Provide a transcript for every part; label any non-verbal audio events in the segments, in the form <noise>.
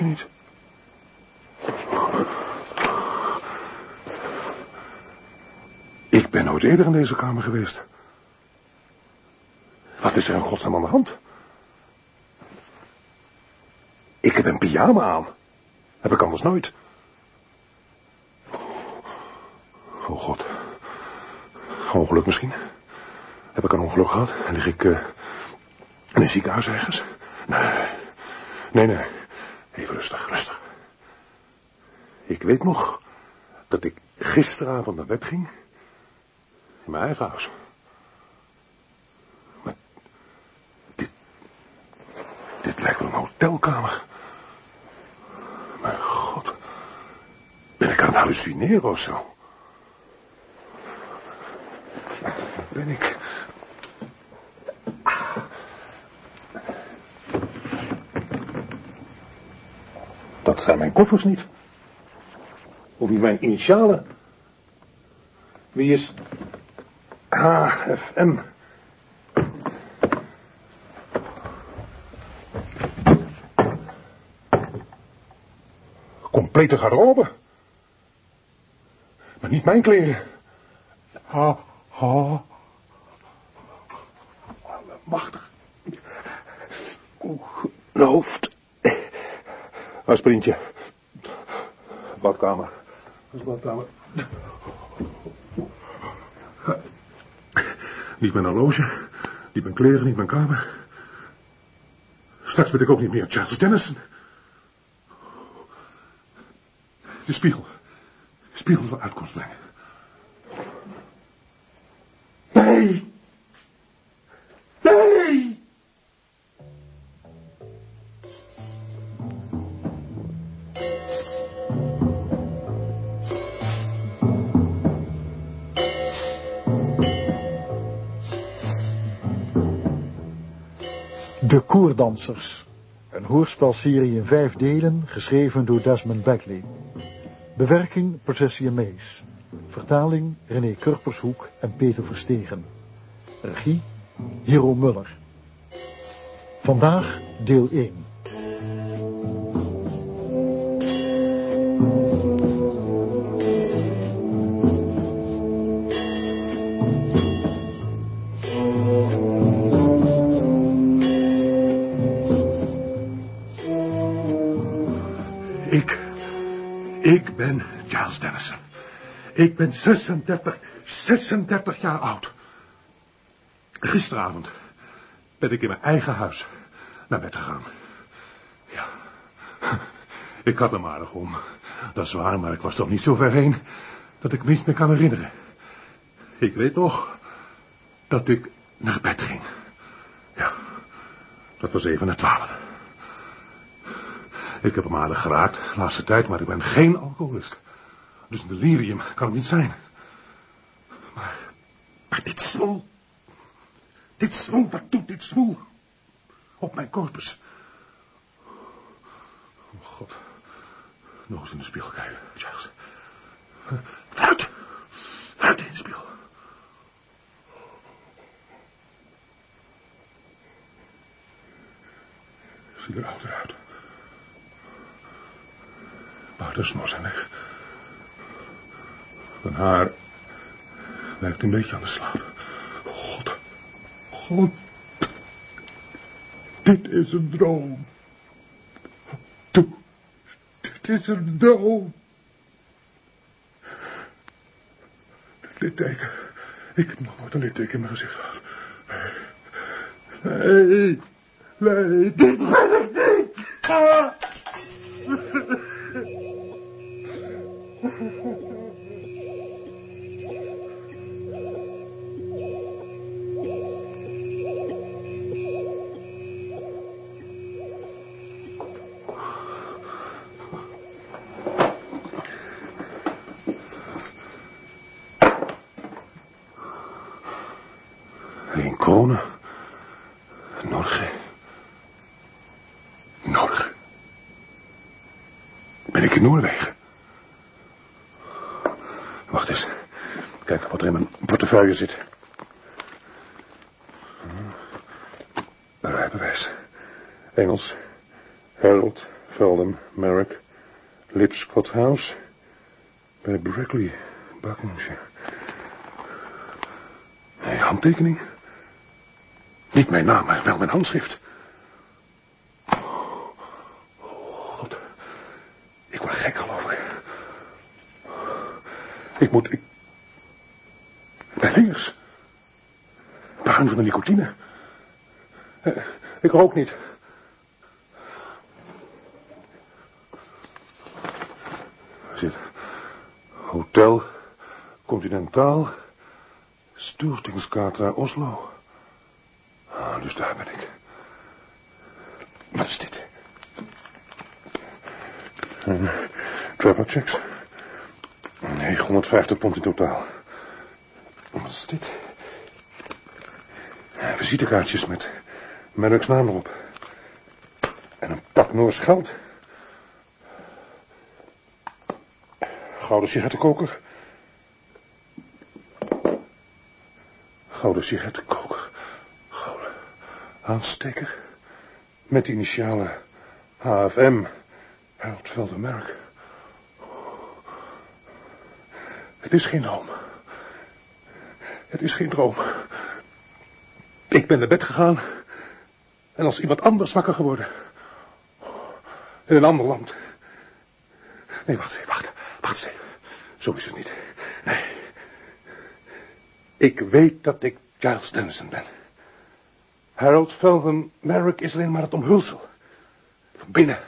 niet. Ik ben nooit eerder in deze kamer geweest. Wat is er in godsnaam aan de hand? Ik heb een pyjama aan. Heb ik anders nooit. Oh god. Ongeluk misschien. Heb ik een ongeluk gehad? En lig ik uh, in een ziekenhuis ergens? Nee. Nee, nee. Even rustig, rustig. Ik weet nog dat ik gisteravond naar bed ging. In mijn eigen huis. Maar dit... Dit lijkt wel een hotelkamer. Mijn god. Ben ik aan het hallucineren of zo? Ben ik... Dat zijn mijn koffers niet. Of niet mijn initialen. Wie is HFM? Complete garderobe. Maar niet mijn kleren. Ha, ha. Machtig. Oeh, mijn hoofd. Aspirintje. Badkamer. Dat is badkamer. Niet mijn horloge, niet mijn kleren, niet mijn kamer. Straks ben ik ook niet meer Charles Dennison. De spiegel. De spiegel zal uitkomst brengen. De Koerdansers. Een hoorspelserie in vijf delen, geschreven door Desmond Beckley. Bewerking Patricia Mees. Vertaling René Kurpershoek en Peter Verstegen. Regie Hero Muller. Vandaag deel 1. Ik ben 36, 36 jaar oud. Gisteravond ben ik in mijn eigen huis naar bed gegaan. Ja, ik had hem aardig om. Dat is waar, maar ik was toch niet zo ver heen dat ik me meer kan herinneren. Ik weet nog dat ik naar bed ging. Ja, dat was even na twaalf. Ik heb hem aardig geraakt de laatste tijd, maar ik ben geen alcoholist. Dus delirium kan het niet zijn. Maar, maar dit zwoel. Dit zwoel, wat doet dit zwoel? Op mijn corpus. Oh god. Nog eens in de spiegel kijken, Charles. Vooruit. Vooruit in de spiegel. Zie er ouder uit. Maar de snor zijn weg. Mijn haar lijkt een beetje aan de slaap. God. God. Dit is een droom. Toe. Dit is een droom. Het litteken. Ik heb nog nooit een litteken in mijn gezicht gehad. Nee. Nee, dit ben ik niet. Kronen. Norge. Norge. Ben ik in Noorwegen? Wacht eens. Kijken wat er in mijn portefeuille zit. Rijbewijs. Engels. Harold, Velden, Merrick, Lipscott House. Bij Brackley, Buckinghamshire. Nee, handtekening. Niet mijn naam, maar wel mijn handschrift. God. Ik word gek, geloof ik. Ik moet... Ik... Mijn vingers. Bruin van de nicotine. Eh, Ik rook niet. Hotel Continentaal. Stuurtingskaart naar Oslo. Ah, dus daar ben ik. Wat is dit? Uh, travel checks. 950 pond in totaal. Wat is dit? Visitekaartjes met Merrick's naam erop. En een pak Noors geld. Gouden sigarettenkoker. Gouden sigarettenkoker. Aansteker. Met initialen HFM. Harold Veldermerk. Het is geen droom. Het is geen droom. Ik ben naar bed gegaan. En als iemand anders wakker geworden. In een ander land. Nee, wacht even, wacht. Wacht even. Zo is het niet. Nee. Ik weet dat ik Giles Dennison ben. Harold Felden Merrick is alleen maar het omhulsel. Van binnen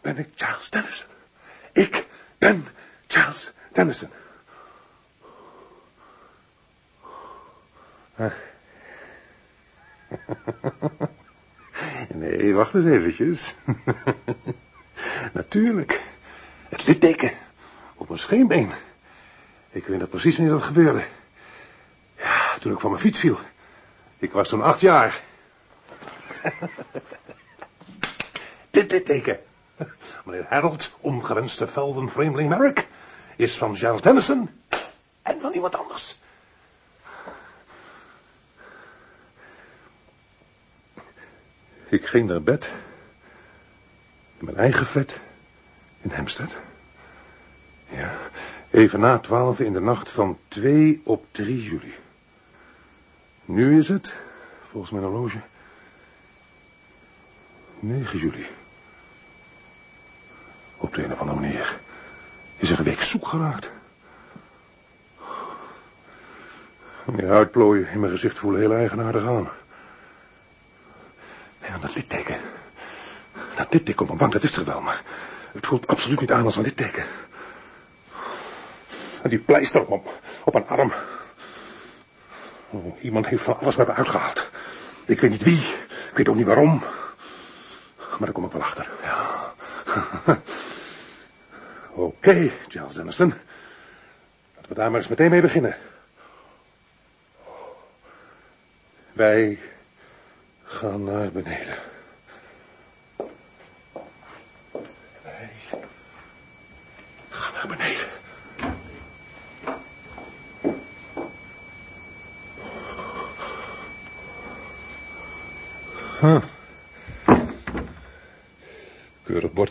ben ik Giles Dennison. Ik ben Giles Dennison. <laughs> Nee, wacht eens eventjes. <laughs> Natuurlijk. Het litteken op mijn scheenbeen. Ik weet nog precies wanneer dat gebeurde. Ja, toen ik van mijn fiets viel. Ik was toen acht jaar. <laughs> Dit litteken. Meneer Harold, ongewenste velden vreemdeling Merrick, is van Giles Dennison en van iemand anders. Ik ging naar bed. In mijn eigen flat. In Hempstead. Ja, even na twaalf in de nacht van 2 op 3 juli. Nu is het, volgens mijn horloge, 9 juli. Op de een of andere manier is er een week zoek geraakt. Die huidplooien in mijn gezicht voelen heel eigenaardig aan. Ja, dat litteken. Dat litteken op mijn wang, dat is er wel, maar het voelt absoluut niet aan als een litteken. En die pleister op, mijn- op arm. Oh, iemand heeft van alles bij me uitgehaald. Ik weet niet wie, ik weet ook niet waarom. Maar daar kom ik wel achter, ja. <laughs> Oké, Charles Dennison. Laten we daar maar eens meteen mee beginnen. Wij gaan naar beneden.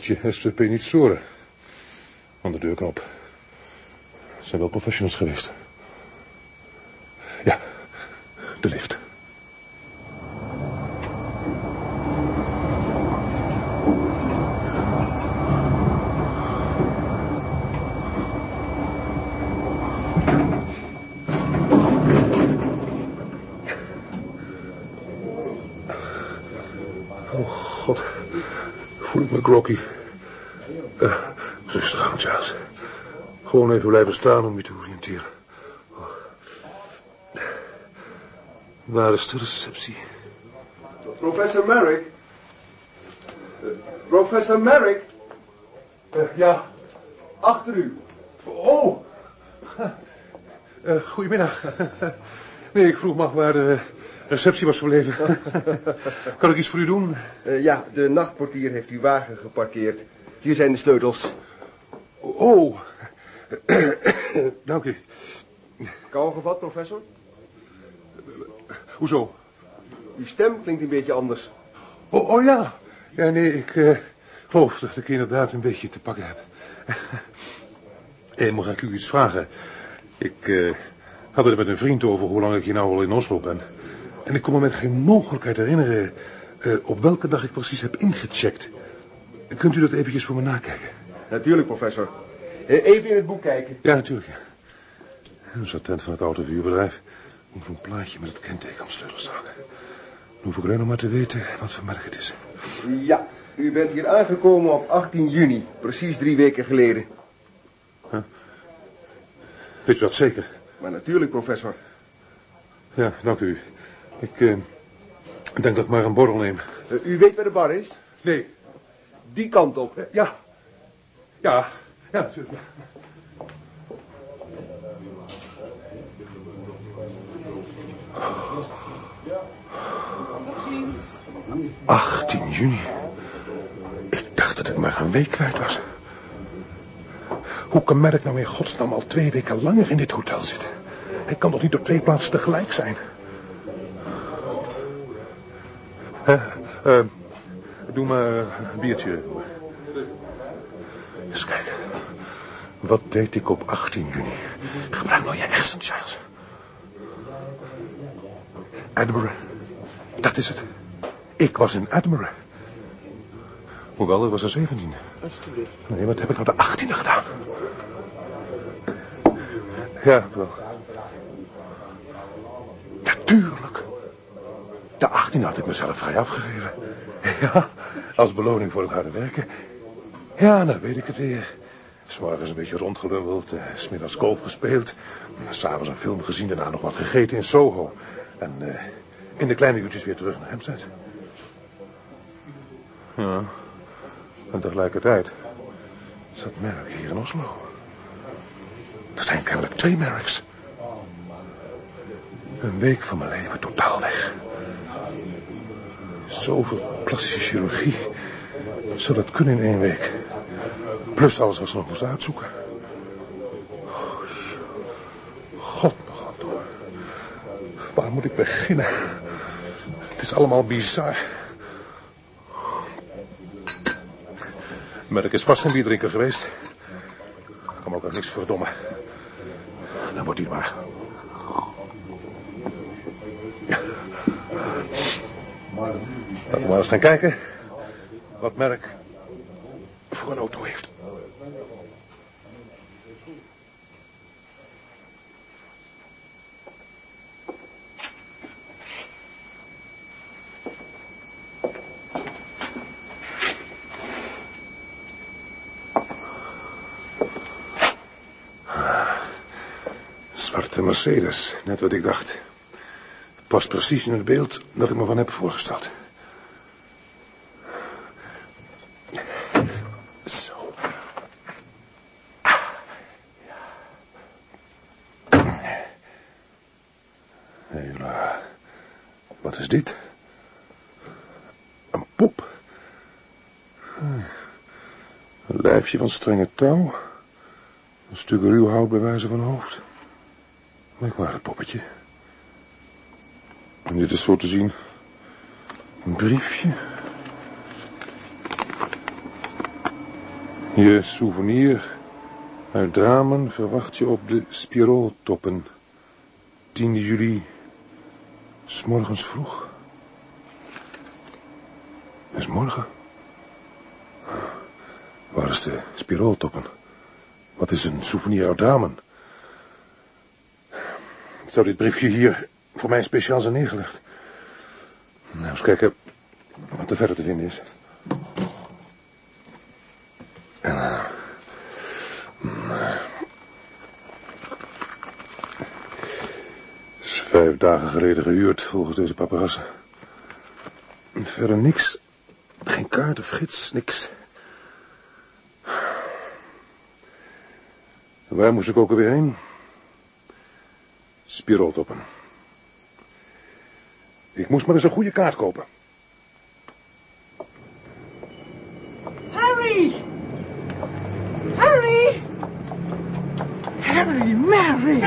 Bordje SVP niet storen. Aan de deurknop. Het zijn wel professionals geweest. Ja, de lift. Oh, god. Voel ik me groggy. Eh, rustig aan, Charles. Gewoon even blijven staan om je te oriënteren. Oh. Waar is de receptie? Professor Merrick? Eh, Professor Merrick? Eh, ja. Achter u. Oh. <laughs> Eh, goedemiddag. <laughs> Nee, ik vroeg me af waar de receptie was gebleven. <laughs> kan ik iets voor u doen? Eh, ja, de nachtportier heeft uw wagen geparkeerd. Hier zijn de sleutels. Oh. <coughs> Dank u. Kou gevat, professor? Hoezo? Uw stem klinkt een beetje anders. Oh, oh ja. Ja, nee, ik uh, geloof dat ik inderdaad een beetje te pakken heb. hey, <laughs> mag ik u iets vragen? Ik uh, had het met een vriend over hoe lang ik hier nou al in Oslo ben. En ik kon me met geen mogelijkheid herinneren uh, op welke dag ik precies heb ingecheckt. Kunt u dat eventjes voor me nakijken? Natuurlijk, professor. Even in het boek kijken. Ja, natuurlijk, ja. Een attent van het autovuurbedrijf moet een plaatje met het kenteken op sleutel staan. Dan hoef ik alleen nog maar te weten wat voor merk het is. Ja, u bent hier aangekomen op 18 juni, precies drie weken geleden. Huh? Weet u dat zeker? Maar natuurlijk, professor. Ja, dank u. Ik uh, denk dat ik maar een borrel neem. Uh, u weet waar de bar is? Nee. Die kant op. Uh, ja. Ja, ja, natuurlijk. Ja. 18 juni. Ik dacht dat het maar een week kwijt was. Hoe kan Merk nou in godsnaam al twee weken langer in dit hotel zitten? Hij kan toch niet op twee plaatsen tegelijk zijn? Uh, uh, doe me een biertje kijken. Wat deed ik op 18 juni? Gebruik nou je hersen, Charles. Edinburgh. Dat is het. Ik was in Admiral. Hoewel, ik was er 17. Nee, wat heb ik nou de 18e gedaan? Ja, wel. Natuurlijk. De 18e had ik mezelf vrij afgegeven. Ja, als beloning voor het harde werken. Ja, nou weet ik het weer. S'morgens een beetje rondgelundeld, uh, smiddags golf gespeeld. S'avonds een film gezien, daarna nog wat gegeten in Soho. En uh, in de kleine uurtjes weer terug naar Hempstead. Ja. En tegelijkertijd zat Merk hier in Oslo. Er zijn kennelijk twee Merks. Een week van mijn leven totaal weg. Zoveel plastische chirurgie. Zou dat kunnen in één week? Plus alles wat ze nog moest uitzoeken. God nog aan. Waar moet ik beginnen? Het is allemaal bizar. Merk is vast een bierdrinker geweest. Kan me ook nog niks verdommen. Dan wordt hij maar. Laten we maar eens gaan kijken wat Merk voor een auto heeft. Mercedes, net wat ik dacht. Past precies in het beeld dat ik me van heb voorgesteld. Zo. Hela. Wat is dit? Een pop. Een lijfje van strenge touw. Een stuk ruw hout bij wijze van hoofd. Merkwaardig poppetje. En dit is zo te zien. Een briefje. Je souvenir uit Dramen verwacht je op de Spirooltoppen. 10 juli, s'morgens vroeg. Dat is morgen. Waar is de Spirooltoppen? Wat is een souvenir uit Dramen? Zou dit briefje hier voor mij speciaal zijn neergelegd? Nou, eens kijken wat er verder te vinden is. Uh, is vijf dagen geleden gehuurd, volgens deze paparazzen. Verder niks. Geen kaart of gids, niks. Waar moest ik ook alweer heen? Spirooltoppen. Ik moest maar eens een goede kaart kopen. Harry! Harry! Harry, Mary!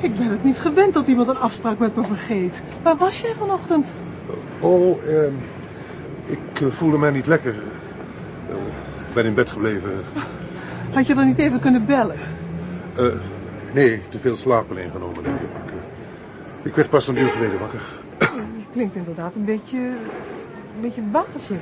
ben het niet gewend dat iemand een afspraak met me vergeet. Waar was jij vanochtend? Oh, ehm, ik eh, voelde mij niet lekker. Eh, ben in bed gebleven. Had je dan niet even kunnen bellen? Eh, nee, te veel slaap alleen genomen, ik. Eh, ik werd pas een uur geleden wakker. Je klinkt inderdaad een beetje... een beetje wazig.